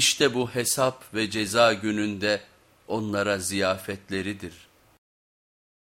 İşte bu hesap ve ceza gününde onlara ziyafetleridir.